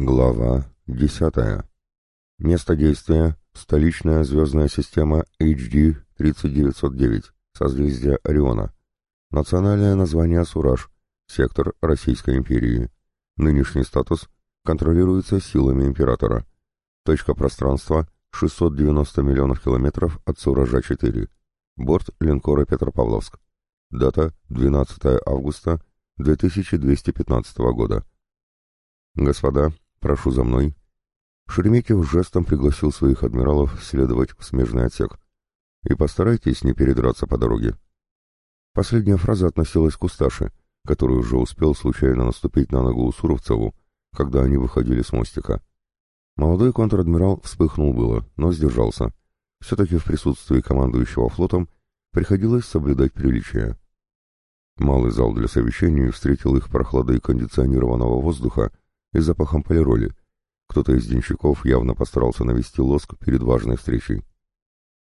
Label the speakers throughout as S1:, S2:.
S1: Глава 10. Место действия – столичная звездная система HD 3909, созвездие Ориона. Национальное название Сураж, сектор Российской империи. Нынешний статус контролируется силами императора. Точка пространства – 690 миллионов километров от Суража-4. Борт линкора Петропавловск. Дата – 12 августа 2215 года. Господа, прошу за мной. Шереметьев жестом пригласил своих адмиралов следовать в смежный отсек. И постарайтесь не передраться по дороге. Последняя фраза относилась к Усташе, который уже успел случайно наступить на ногу Суровцеву, когда они выходили с мостика. Молодой контр-адмирал вспыхнул было, но сдержался. Все-таки в присутствии командующего флотом приходилось соблюдать приличия. Малый зал для совещаний встретил их прохладой кондиционированного воздуха и запахом полироли. Кто-то из денщиков явно постарался навести лоск перед важной встречей.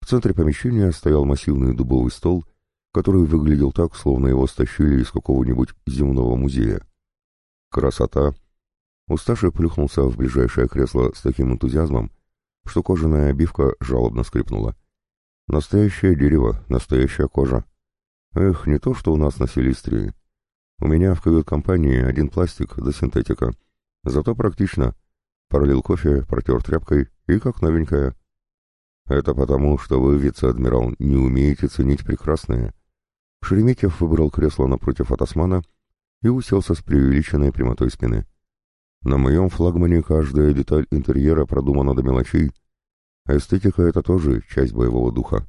S1: В центре помещения стоял массивный дубовый стол, который выглядел так, словно его стащили из какого-нибудь земного музея. Красота! Усташий плюхнулся в ближайшее кресло с таким энтузиазмом, что кожаная обивка жалобно скрипнула. Настоящее дерево, настоящая кожа. Эх, не то, что у нас на Силистрии. У меня в кают-компании один пластик да синтетика — Зато практично. Пролил кофе, протер тряпкой и как новенькая. Это потому, что вы, вице-адмирал, не умеете ценить прекрасное. Шереметьев выбрал кресло напротив от и уселся с преувеличенной прямотой спины. На моем флагмане каждая деталь интерьера продумана до мелочей. Эстетика — это тоже часть боевого духа.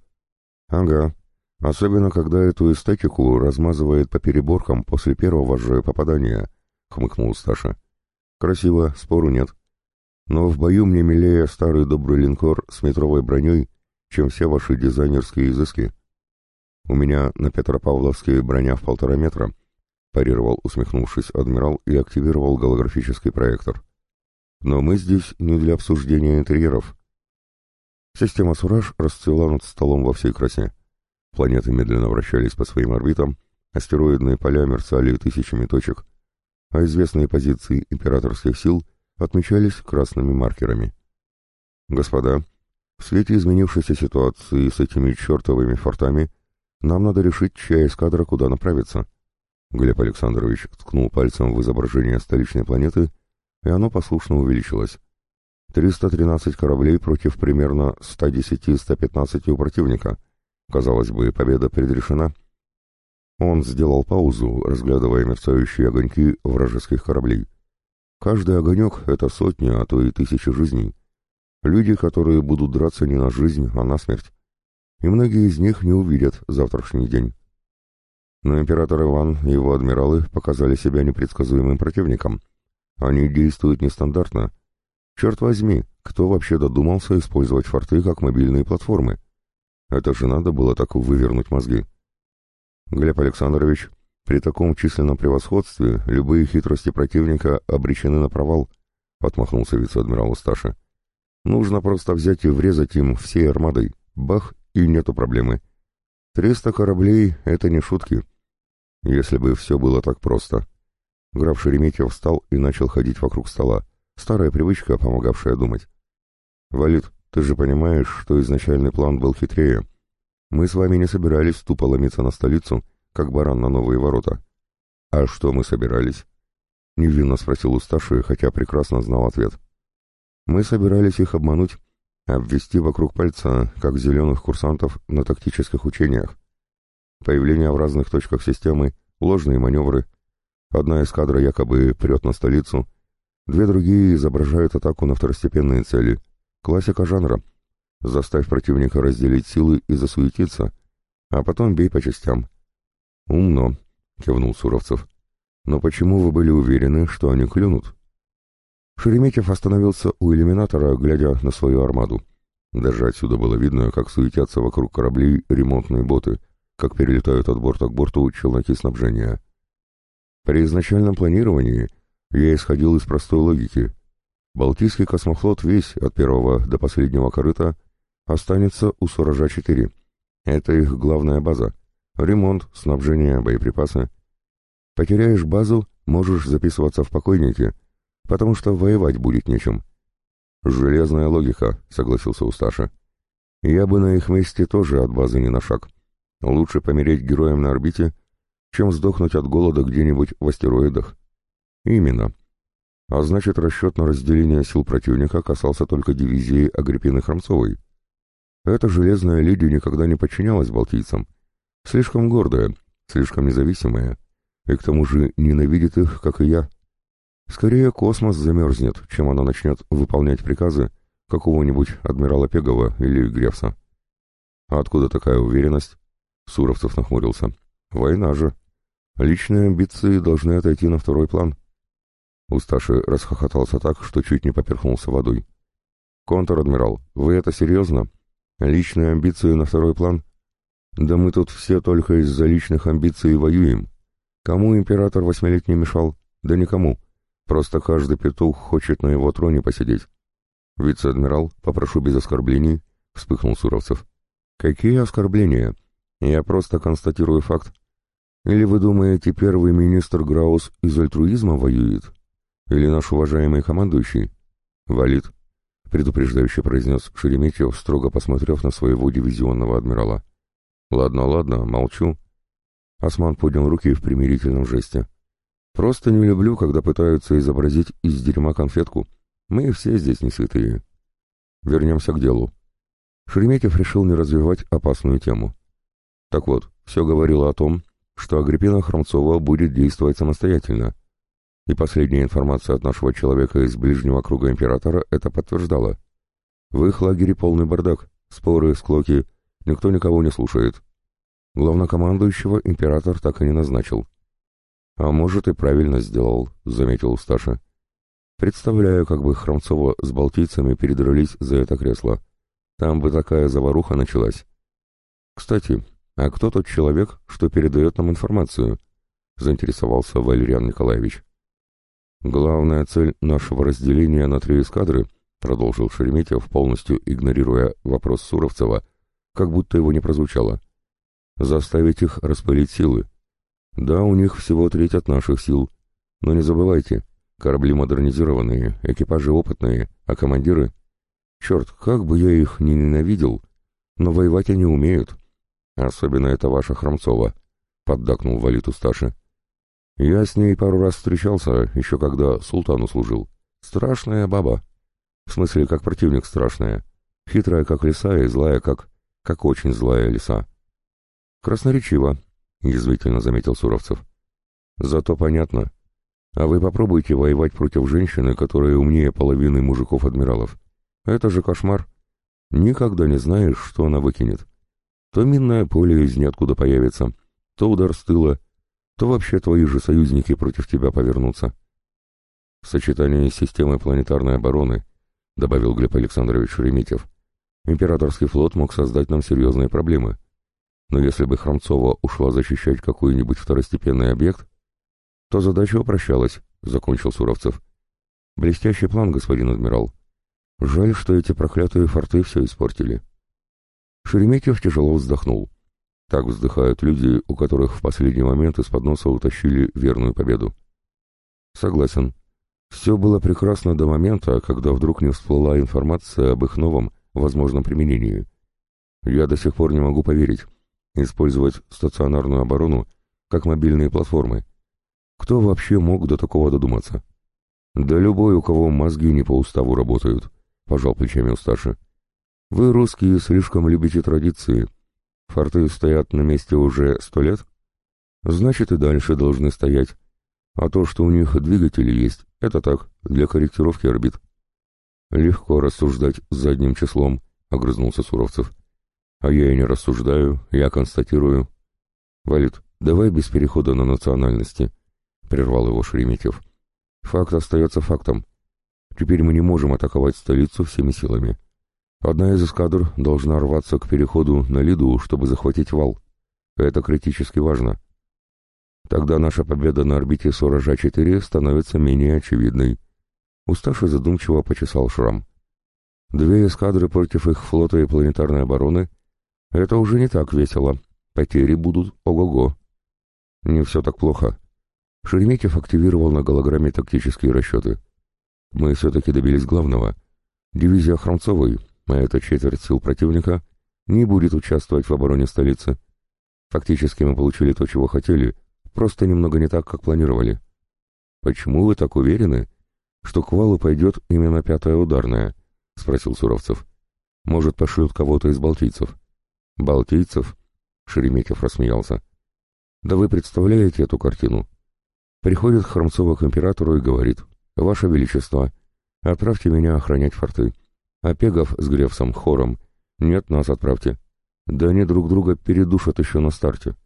S1: Ага, особенно когда эту эстетику размазывает по переборкам после первого же попадания, — хмыкнул Сташа. Красиво, спору нет. Но в бою мне милее старый добрый линкор с метровой броней, чем все ваши дизайнерские изыски. У меня на Петропавловске броня в полтора метра, парировал, усмехнувшись, адмирал и активировал голографический проектор. Но мы здесь не для обсуждения интерьеров. Система Сураж расцвела над столом во всей красе. Планеты медленно вращались по своим орбитам, астероидные поля мерцали тысячами точек, а известные позиции императорских сил отмечались красными маркерами. Господа, в свете изменившейся ситуации с этими чертовыми фортами нам надо решить, чья эскадра куда направится. Глеб Александрович ткнул пальцем в изображение столичной планеты, и оно послушно увеличилось. 313 кораблей против примерно 110-115 у противника. Казалось бы, победа предрешена, он сделал паузу, разглядывая мерцающие огоньки вражеских кораблей. Каждый огонек — это сотни, а то и тысячи жизней. Люди, которые будут драться не на жизнь, а на смерть. И многие из них не увидят завтрашний день. Но император Иван и его адмиралы показали себя непредсказуемым противником. Они действуют нестандартно. Черт возьми, кто вообще додумался использовать форты как мобильные платформы? Это же надо было так вывернуть мозги. Глеб Александрович, при таком численном превосходстве любые хитрости противника обречены на провал, отмахнулся вице-адмирал Усташи. Нужно просто взять и врезать им всей армадой. Бах, и нету проблемы. Триста кораблей — это не шутки. Если бы все было так просто. Граф Шереметьев встал и начал ходить вокруг стола. Старая привычка, помогавшая думать. «Валид, ты же понимаешь, что изначальный план был хитрее. Мы с вами не собирались тупо ломиться на столицу, как баран на новые ворота. А что мы собирались? Невинно спросил Усташи, хотя прекрасно знал ответ. Мы собирались их обмануть, обвести вокруг пальца, как зеленых курсантов на тактических учениях. Появление в разных точках системы, ложные маневры. Одна эскадра якобы прет на столицу, две другие изображают атаку на второстепенные цели. Классика жанра — Заставь противника разделить силы и засуетиться, а потом бей по частям. «Умно», — кивнул Суровцев. «Но почему вы были уверены, что они клюнут?» Шереметьев остановился у иллюминатора, глядя на свою армаду. Даже отсюда было видно, как суетятся вокруг кораблей ремонтные боты, как перелетают от борта к борту челноки снабжения. При изначальном планировании я исходил из простой логики. Балтийский космофлот весь, от первого до последнего корыта, останется у Суража-4. Это их главная база. Ремонт, снабжение, боеприпасы. Потеряешь базу, можешь записываться в покойники, потому что воевать будет нечем. «Железная логика», — согласился Усташа. «Я бы на их месте тоже от базы не на шаг. Лучше помереть героем на орбите, чем сдохнуть от голода где-нибудь в астероидах». «Именно. А значит, расчет на разделение сил противника касался только дивизии Агриппины Хромцовой. Эта железная леди никогда не подчинялась балтийцам. Слишком гордая, слишком независимая, и к тому же ненавидит их, как и я». Скорее космос замерзнет, чем она начнет выполнять приказы какого-нибудь адмирала Пегова или Грефса. А откуда такая уверенность? Суровцев нахмурился. Война же. Личные амбиции должны отойти на второй план. Усташи расхохотался так, что чуть не поперхнулся водой. «Контр-адмирал, вы это серьезно? Личные амбиции на второй план? Да мы тут все только из-за личных амбиций воюем. Кому император восьмилетний мешал? Да никому. Просто каждый петух хочет на его троне посидеть. Вице-адмирал, попрошу без оскорблений, вспыхнул Суровцев. Какие оскорбления? Я просто констатирую факт. Или вы думаете, первый министр Граус из альтруизма воюет? Или наш уважаемый командующий? Валит, предупреждающе произнес Шереметьев, строго посмотрев на своего дивизионного адмирала. Ладно, ладно, молчу. Осман поднял руки в примирительном жесте. Просто не люблю, когда пытаются изобразить из дерьма конфетку. Мы все здесь не святые. Вернемся к делу. Шереметьев решил не развивать опасную тему. Так вот, все говорило о том, что Агриппина Хромцова будет действовать самостоятельно. И последняя информация от нашего человека из ближнего круга императора это подтверждала. В их лагере полный бардак, споры, склоки, никто никого не слушает. Главнокомандующего император так и не назначил. «А может, и правильно сделал», — заметил Сташа. «Представляю, как бы Хромцова с балтийцами передрались за это кресло. Там бы такая заваруха началась. Кстати, а кто тот человек, что передает нам информацию?» — заинтересовался Валериан Николаевич. «Главная цель нашего разделения на три эскадры», — продолжил Шереметьев, полностью игнорируя вопрос Суровцева, как будто его не прозвучало, — «заставить их распылить силы, да, у них всего треть от наших сил. Но не забывайте, корабли модернизированные, экипажи опытные, а командиры... Черт, как бы я их не ненавидел, но воевать они умеют. Особенно это ваша Хромцова, — поддакнул Валиту Сташи. Я с ней пару раз встречался, еще когда султану служил. Страшная баба. В смысле, как противник страшная. Хитрая, как лиса, и злая, как... как очень злая лиса. Красноречиво, — язвительно заметил Суровцев. «Зато понятно. А вы попробуйте воевать против женщины, которая умнее половины мужиков-адмиралов. Это же кошмар. Никогда не знаешь, что она выкинет. То минное поле из ниоткуда появится, то удар с тыла, то вообще твои же союзники против тебя повернутся». «В сочетании с системой планетарной обороны», — добавил Глеб Александрович Шереметьев, «императорский флот мог создать нам серьезные проблемы». Но если бы Хромцова ушла защищать какой-нибудь второстепенный объект, то задача упрощалась, — закончил Суровцев. Блестящий план, господин адмирал. Жаль, что эти проклятые форты все испортили. Шереметьев тяжело вздохнул. Так вздыхают люди, у которых в последний момент из-под носа утащили верную победу. Согласен. Все было прекрасно до момента, когда вдруг не всплыла информация об их новом, возможном применении. Я до сих пор не могу поверить, использовать стационарную оборону как мобильные платформы. Кто вообще мог до такого додуматься? Да любой, у кого мозги не по уставу работают, пожал плечами Усташи. Вы, русские, слишком любите традиции. Форты стоят на месте уже сто лет? Значит, и дальше должны стоять. А то, что у них двигатели есть, это так, для корректировки орбит. Легко рассуждать задним числом, огрызнулся Суровцев. А я и не рассуждаю, я констатирую. Валит, давай без перехода на национальности, прервал его Шереметьев. Факт остается фактом. Теперь мы не можем атаковать столицу всеми силами. Одна из эскадр должна рваться к переходу на Лиду, чтобы захватить вал. Это критически важно. Тогда наша победа на орбите Соража-4 становится менее очевидной. Усташи задумчиво почесал шрам. Две эскадры против их флота и планетарной обороны — это уже не так весело. Потери будут ого-го. Не все так плохо. Шереметьев активировал на голограмме тактические расчеты. мы все-таки добились главного. Дивизия Хромцовой, а это четверть сил противника, не будет участвовать в обороне столицы. Фактически мы получили то, чего хотели, просто немного не так, как планировали. Почему вы так уверены, что к валу пойдет именно пятая ударная? — спросил Суровцев. Может, пошлют кого-то из балтийцев? Балтийцев? Шереметьев рассмеялся. Да вы представляете эту картину? Приходит Хромцова к императору и говорит, «Ваше Величество, отправьте меня охранять форты. А Пегов с Гревсом, хором, нет, нас отправьте. Да они друг друга передушат еще на старте.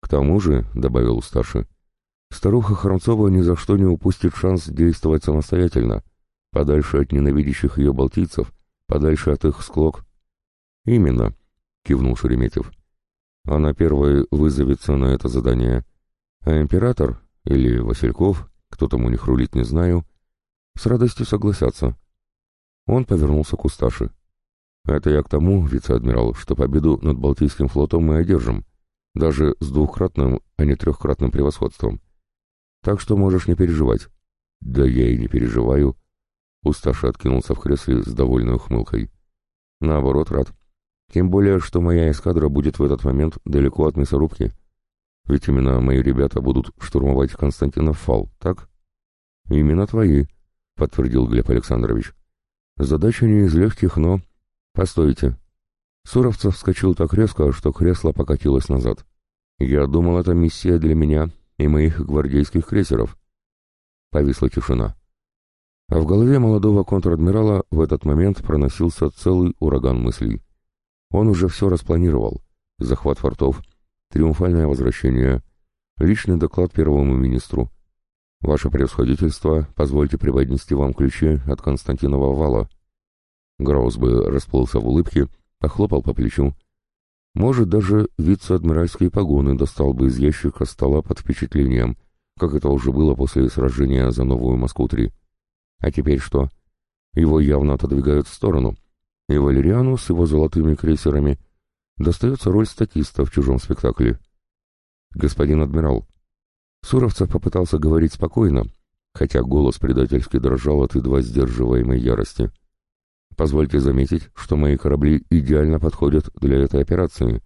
S1: К тому же, — добавил старший, — старуха Хромцова ни за что не упустит шанс действовать самостоятельно, подальше от ненавидящих ее балтийцев, подальше от их склок. Именно, — кивнул Шереметьев. Она первой вызовется на это задание, а император или Васильков, кто там у них рулит, не знаю, с радостью согласятся. Он повернулся к Усташи. Это я к тому, вице-адмирал, что победу над Балтийским флотом мы одержим, даже с двухкратным, а не трехкратным превосходством. Так что можешь не переживать. Да я и не переживаю. Усташа откинулся в кресле с довольной ухмылкой. Наоборот, рад. Тем более, что моя эскадра будет в этот момент далеко от мясорубки. Ведь именно мои ребята будут штурмовать Константинов фал, так? Именно твои, подтвердил Глеб Александрович. Задача не из легких, но... Постойте. Суровцев вскочил так резко, что кресло покатилось назад. Я думал, это миссия для меня и моих гвардейских крейсеров. Повисла тишина. А в голове молодого контр-адмирала в этот момент проносился целый ураган мыслей. Он уже все распланировал. Захват фортов, триумфальное возвращение, личный доклад первому министру. Ваше превосходительство, позвольте преподнести вам ключи от Константинова вала. Граус бы расплылся в улыбке, похлопал по плечу. Может, даже вице-адмиральские погоны достал бы из ящика стола под впечатлением, как это уже было после сражения за новую Москву-3. А теперь что? Его явно отодвигают в сторону, и Валериану с его золотыми крейсерами достается роль статиста в чужом спектакле. «Господин адмирал», Суровцев попытался говорить спокойно, хотя голос предательски дрожал от едва сдерживаемой ярости. «Позвольте заметить, что мои корабли идеально подходят для этой операции.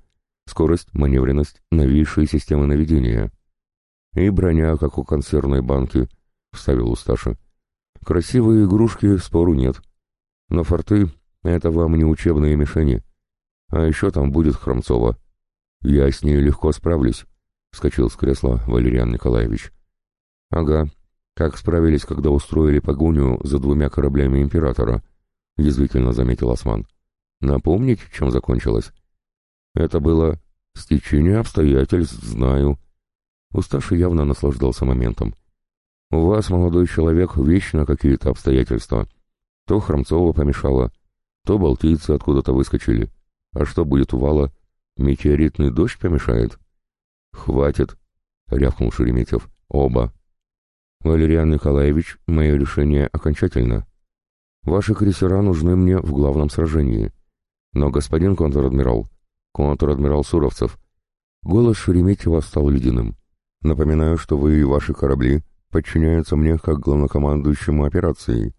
S1: Скорость, маневренность, новейшие системы наведения. И броня, как у консервной банки», — вставил Усташа. «Красивые игрушки, спору нет. Но форты — это вам не учебные мишени. А еще там будет Хромцова. Я с ней легко справлюсь». — вскочил с кресла Валериан Николаевич. «Ага, как справились, когда устроили погоню за двумя кораблями императора», — язвительно заметил Осман. «Напомнить, чем закончилось?» «Это было стечение обстоятельств, знаю». Усташи явно наслаждался моментом. «У вас, молодой человек, вечно какие-то обстоятельства. То Хромцова помешало, то балтийцы откуда-то выскочили. А что будет у вала? Метеоритный дождь помешает?» «Хватит!» — рявкнул Шереметьев. «Оба!» «Валериан Николаевич, мое решение окончательно. Ваши крейсера нужны мне в главном сражении. Но, господин контр-адмирал, контр-адмирал Суровцев, голос Шереметьева стал ледяным. Напоминаю, что вы и ваши корабли подчиняются мне как главнокомандующему операции.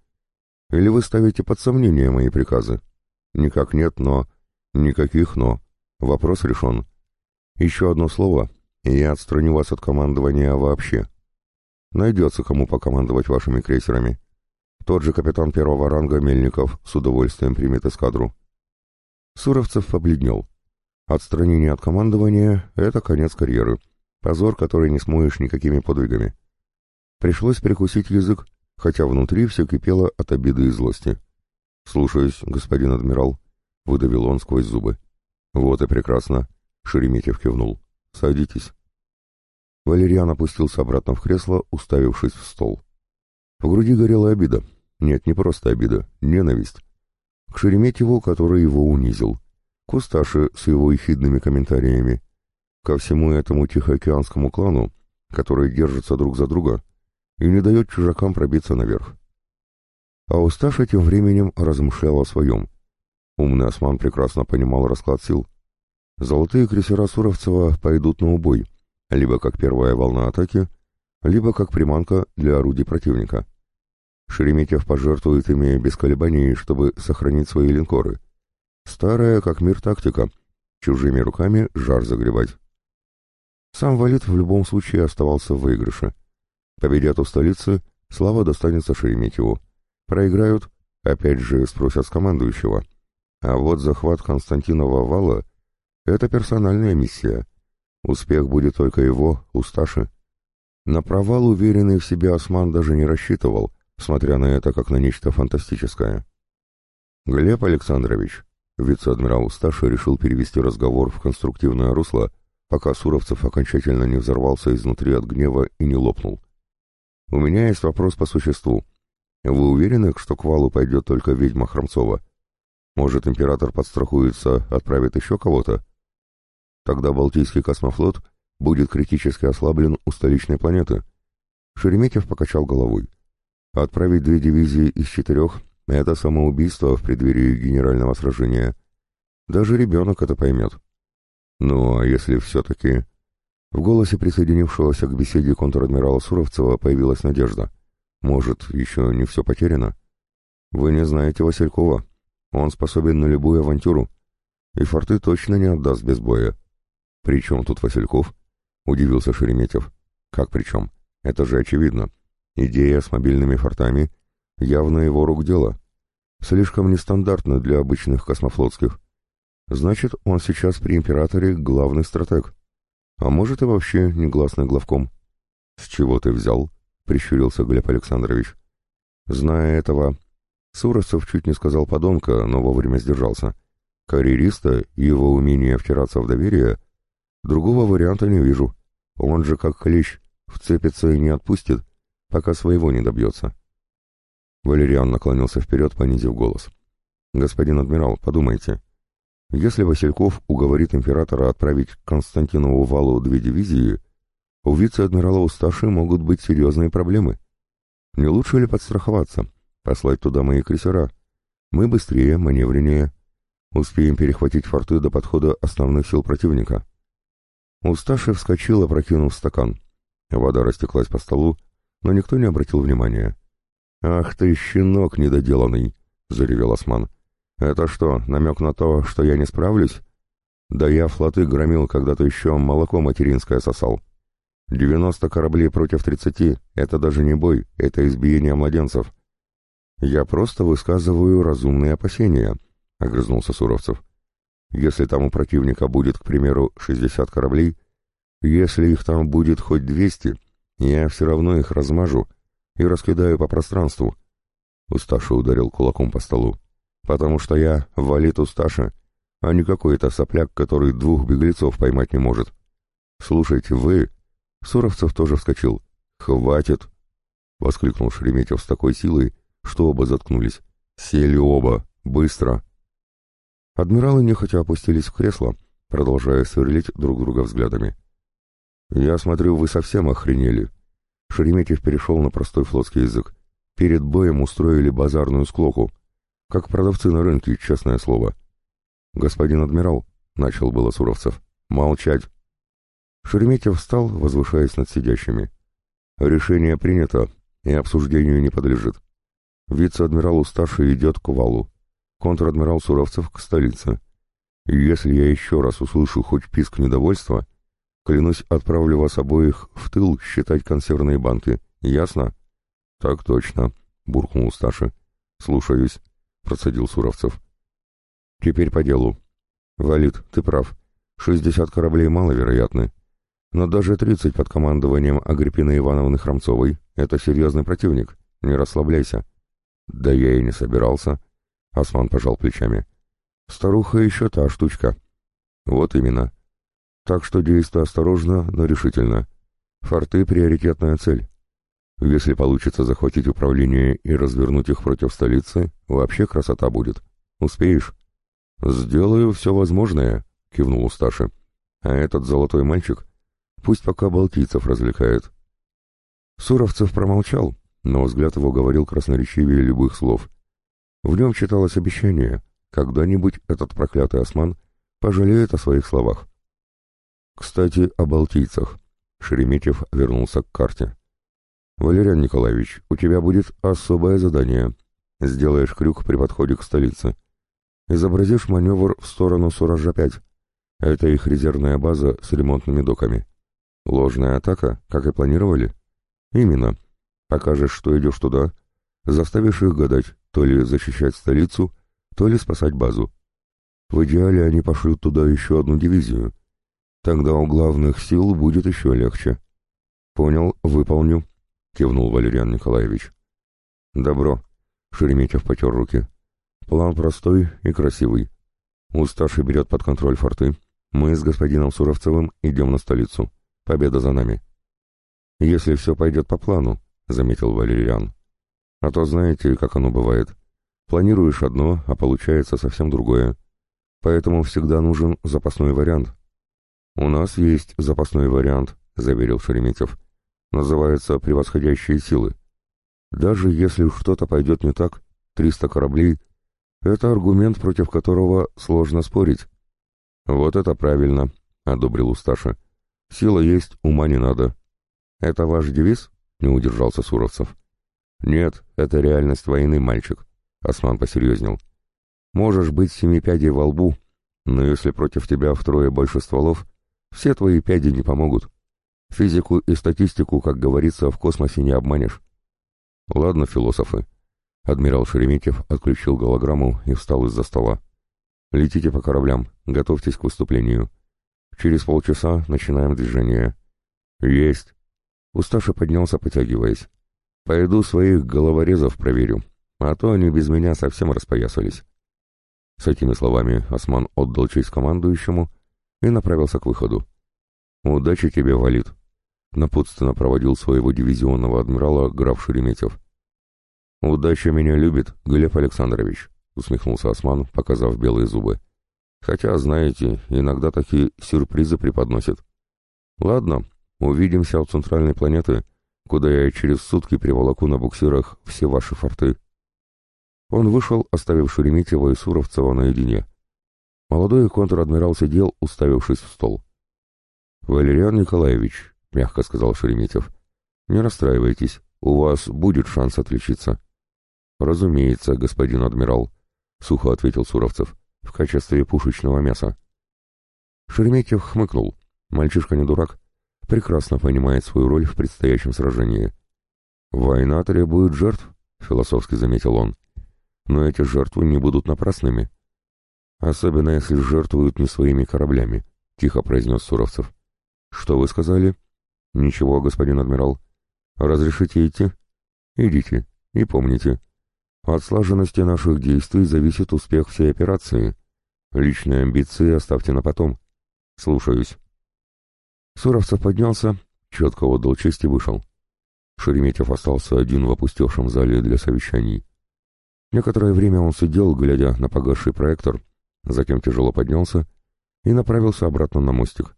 S1: Или вы ставите под сомнение мои приказы? Никак нет, но... Никаких но. Вопрос решен. Еще одно слово, и я отстраню вас от командования вообще. Найдется кому покомандовать вашими крейсерами. Тот же капитан первого ранга Мельников с удовольствием примет эскадру. Суровцев побледнел. Отстранение от командования — это конец карьеры. Позор, который не смоешь никакими подвигами. Пришлось прикусить язык, хотя внутри все кипело от обиды и злости. «Слушаюсь, господин адмирал», — выдавил он сквозь зубы. «Вот и прекрасно», — Шереметьев кивнул. «Садитесь». Валерьян опустился обратно в кресло, уставившись в стол. В груди горела обида. Нет, не просто обида, ненависть. К Шереметьеву, который его унизил. К Усташе с его ехидными комментариями. Ко всему этому Тихоокеанскому клану, который держится друг за друга и не дает чужакам пробиться наверх. А Усташа тем временем размышлял о своем. Умный осман прекрасно понимал расклад сил. Золотые крейсера Суровцева пойдут на убой, либо как первая волна атаки, либо как приманка для орудий противника. Шереметьев пожертвует ими без колебаний, чтобы сохранить свои линкоры. Старая, как мир, тактика. Чужими руками жар загребать. Сам Валит в любом случае оставался в выигрыше. Победят у столицы, слава достанется Шереметьеву. Проиграют, опять же спросят с командующего. А вот захват Константинова вала — это персональная миссия. Успех будет только его, у Сташи. На провал уверенный в себе осман даже не рассчитывал, смотря на это как на нечто фантастическое. Глеб Александрович, вице-адмирал Сташи решил перевести разговор в конструктивное русло, пока Суровцев окончательно не взорвался изнутри от гнева и не лопнул. «У меня есть вопрос по существу. Вы уверены, что к валу пойдет только ведьма Хромцова? Может, император подстрахуется, отправит еще кого-то? Тогда Балтийский космофлот будет критически ослаблен у столичной планеты. Шереметьев покачал головой. Отправить две дивизии из четырех — это самоубийство в преддверии генерального сражения. Даже ребенок это поймет. Ну, а если все-таки... В голосе присоединившегося к беседе контр-адмирала Суровцева появилась надежда. Может, еще не все потеряно? Вы не знаете Василькова. Он способен на любую авантюру. И форты точно не отдаст без боя. «При чем тут Васильков?» — удивился Шереметьев. «Как при чем? Это же очевидно. Идея с мобильными фортами — явно его рук дело. Слишком нестандартно для обычных космофлотских. Значит, он сейчас при императоре главный стратег. А может и вообще негласный главком». «С чего ты взял?» — прищурился Глеб Александрович. «Зная этого...» Суровцев чуть не сказал подонка, но вовремя сдержался. Карьериста и его умение втираться в доверие Другого варианта не вижу. Он же как клещ, вцепится и не отпустит, пока своего не добьется. Валериан наклонился вперед, понизив голос. «Господин адмирал, подумайте. Если Васильков уговорит императора отправить Константинову валу две дивизии, у вице-адмирала Усташи могут быть серьезные проблемы. Не лучше ли подстраховаться, послать туда мои крейсера? Мы быстрее, маневреннее. Успеем перехватить форты до подхода основных сил противника». Усташи вскочил, опрокинув стакан. Вода растеклась по столу, но никто не обратил внимания. «Ах ты, щенок недоделанный!» — заревел Осман. «Это что, намек на то, что я не справлюсь? Да я флоты громил, когда-то еще молоко материнское сосал. Девяносто кораблей против тридцати — это даже не бой, это избиение младенцев. Я просто высказываю разумные опасения», — огрызнулся Суровцев. Если там у противника будет, к примеру, 60 кораблей, если их там будет хоть 200, я все равно их размажу и раскидаю по пространству. Усташа ударил кулаком по столу. Потому что я валит Усташа, а не какой-то сопляк, который двух беглецов поймать не может. Слушайте, вы... Суровцев тоже вскочил. «Хватит!» — воскликнул Шереметьев с такой силой, что оба заткнулись. «Сели оба! Быстро!» Адмиралы нехотя опустились в кресло, продолжая сверлить друг друга взглядами. «Я смотрю, вы совсем охренели». Шереметьев перешел на простой флотский язык. «Перед боем устроили базарную склоку. Как продавцы на рынке, честное слово». «Господин адмирал», — начал было Суровцев, — «молчать». Шереметьев встал, возвышаясь над сидящими. «Решение принято и обсуждению не подлежит. Вице-адмирал Усташи идет к валу контр-адмирал Суровцев к столице. Если я еще раз услышу хоть писк недовольства, клянусь, отправлю вас обоих в тыл считать консервные банки. Ясно? Так точно, буркнул Сташи. Слушаюсь, процедил Суровцев. Теперь по делу. Валид, ты прав. Шестьдесят кораблей маловероятны. Но даже тридцать под командованием Агриппины Ивановны Хромцовой — это серьезный противник. Не расслабляйся. Да я и не собирался, Осман пожал плечами. Старуха еще та штучка. Вот именно. Так что действуй осторожно, но решительно. Форты — приоритетная цель. Если получится захватить управление и развернуть их против столицы, вообще красота будет. Успеешь? Сделаю все возможное, кивнул Усташи. А этот золотой мальчик пусть пока балтийцев развлекает. Суровцев промолчал, но взгляд его говорил красноречивее любых слов. В нем читалось обещание, когда-нибудь этот проклятый осман пожалеет о своих словах. Кстати, о балтийцах. Шереметьев вернулся к карте. «Валериан Николаевич, у тебя будет особое задание. Сделаешь крюк при подходе к столице. Изобразишь маневр в сторону Суража-5. Это их резервная база с ремонтными доками. Ложная атака, как и планировали? Именно. Покажешь, что идешь туда, заставишь их гадать, то ли защищать столицу, то ли спасать базу. В идеале они пошлют туда еще одну дивизию. Тогда у главных сил будет еще легче. Понял, выполню, кивнул Валериан Николаевич. Добро. Шереметьев потер руки. План простой и красивый. Усташи берет под контроль форты. Мы с господином Суровцевым идем на столицу. Победа за нами. Если все пойдет по плану, заметил Валериан. А то знаете, как оно бывает. Планируешь одно, а получается совсем другое. Поэтому всегда нужен запасной вариант. У нас есть запасной вариант, заверил Шереметьев. Называется «Превосходящие силы». Даже если что-то пойдет не так, 300 кораблей — это аргумент, против которого сложно спорить. Вот это правильно, — одобрил Усташа. Сила есть, ума не надо. Это ваш девиз? — не удержался Суровцев. Нет, это реальность войны, мальчик, — Осман посерьезнел. Можешь быть семи пядей во лбу, но если против тебя втрое больше стволов, все твои пяди не помогут. Физику и статистику, как говорится, в космосе не обманешь. Ладно, философы. Адмирал Шереметьев отключил голограмму и встал из-за стола. Летите по кораблям, готовьтесь к выступлению. Через полчаса начинаем движение. Есть. Усташи поднялся, потягиваясь. Пойду своих головорезов проверю, а то они без меня совсем распоясались. С этими словами Осман отдал честь командующему и направился к выходу. «Удачи тебе, Валид!» Напутственно проводил своего дивизионного адмирала граф Шереметьев. «Удача меня любит, Глеб Александрович», — усмехнулся Осман, показав белые зубы. «Хотя, знаете, иногда такие сюрпризы преподносят. Ладно, увидимся у центральной планеты, куда я через сутки приволоку на буксирах все ваши форты». Он вышел, оставив Шереметьева и Суровцева наедине. Молодой контр-адмирал сидел, уставившись в стол. «Валериан Николаевич», — мягко сказал Шереметьев, — «не расстраивайтесь, у вас будет шанс отличиться». «Разумеется, господин адмирал», — сухо ответил Суровцев, — «в качестве пушечного мяса». Шереметьев хмыкнул. Мальчишка не дурак, прекрасно понимает свою роль в предстоящем сражении. «Война требует жертв», — философски заметил он но эти жертвы не будут напрасными. Особенно если жертвуют не своими кораблями, — тихо произнес Суровцев. Что вы сказали? Ничего, господин адмирал. Разрешите идти? Идите. И помните, от слаженности наших действий зависит успех всей операции. Личные амбиции оставьте на потом. Слушаюсь. Суровцев поднялся, четко отдал честь и вышел. Шереметьев остался один в опустевшем зале для совещаний. Некоторое время он сидел, глядя на погасший проектор, затем тяжело поднялся и направился обратно на мостик.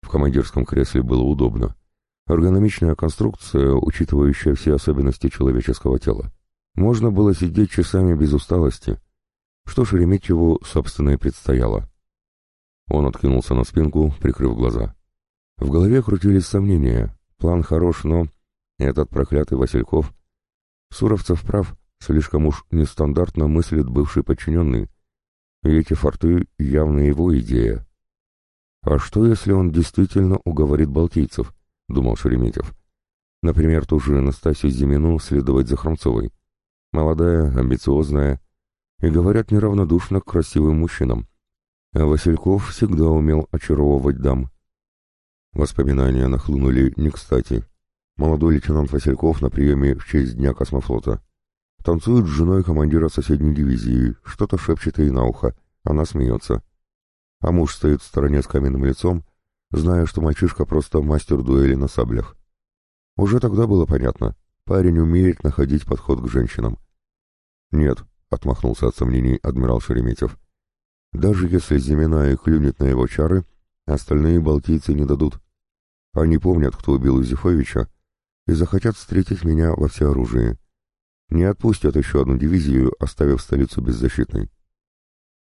S1: В командирском кресле было удобно. Эргономичная конструкция, учитывающая все особенности человеческого тела. Можно было сидеть часами без усталости, что Шереметьеву, собственно, и предстояло. Он откинулся на спинку, прикрыв глаза. В голове крутились сомнения. План хорош, но... Этот проклятый Васильков... Суровцев прав, Слишком уж нестандартно мыслит бывший подчиненный. И эти форты явно его идея. А что, если он действительно уговорит балтийцев, думал Шереметьев. Например, ту же Настасью Зимину следовать за Хромцовой. Молодая, амбициозная и, говорят, неравнодушно к красивым мужчинам. А Васильков всегда умел очаровывать дам. Воспоминания нахлынули не кстати. Молодой лейтенант Васильков на приеме в честь Дня космофлота. Танцует с женой командира соседней дивизии, что-то шепчет ей на ухо. Она смеется. А муж стоит в стороне с каменным лицом, зная, что мальчишка просто мастер дуэли на саблях. Уже тогда было понятно, парень умеет находить подход к женщинам. «Нет», — отмахнулся от сомнений адмирал Шереметьев. «Даже если Зимина и клюнет на его чары, остальные балтийцы не дадут. Они помнят, кто убил Юзефовича, и захотят встретить меня во всеоружии не отпустят еще одну дивизию, оставив столицу беззащитной.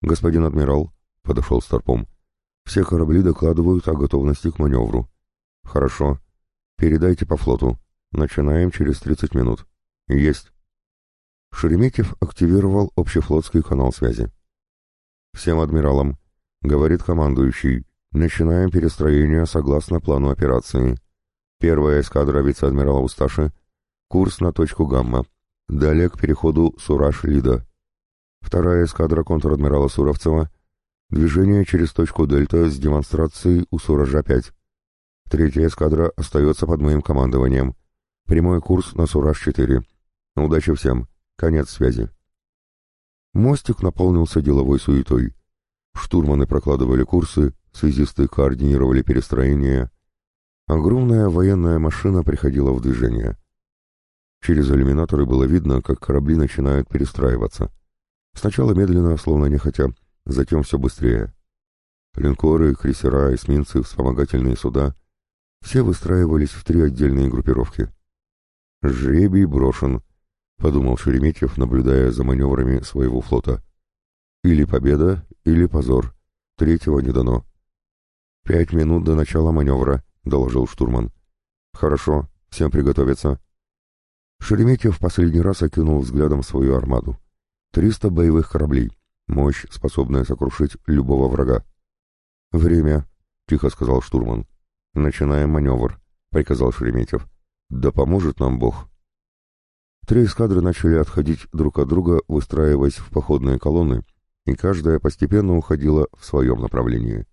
S1: «Господин адмирал», — подошел Старпом, — «все корабли докладывают о готовности к маневру». «Хорошо. Передайте по флоту. Начинаем через 30 минут. Есть. Шереметьев активировал общефлотский канал связи. «Всем адмиралам», — говорит командующий, — «начинаем перестроение согласно плану операции. Первая эскадра вице-адмирала Усташи, курс на точку Гамма, далее к переходу Сураж-Лида. Вторая эскадра контр-адмирала Суровцева, движение через точку Дельта с демонстрацией у Суража-5. Третья эскадра остается под моим командованием. Прямой курс на Сураж-4. Удачи всем. Конец связи. Мостик наполнился деловой суетой. Штурманы прокладывали курсы, связисты координировали перестроение. Огромная военная машина приходила в движение. Через иллюминаторы было видно, как корабли начинают перестраиваться. Сначала медленно, словно нехотя, затем все быстрее. Линкоры, крейсера, эсминцы, вспомогательные суда — все выстраивались в три отдельные группировки. «Жребий брошен», — подумал Шереметьев, наблюдая за маневрами своего флота. «Или победа, или позор. Третьего не дано». «Пять минут до начала маневра», — доложил штурман. «Хорошо, всем приготовиться». Шереметьев последний раз окинул взглядом свою армаду. Триста боевых кораблей. Мощь, способная сокрушить любого врага. «Время», — тихо сказал штурман. «Начинаем маневр», — приказал Шереметьев. «Да поможет нам Бог». Три эскадры начали отходить друг от друга, выстраиваясь в походные колонны, и каждая постепенно уходила в своем направлении.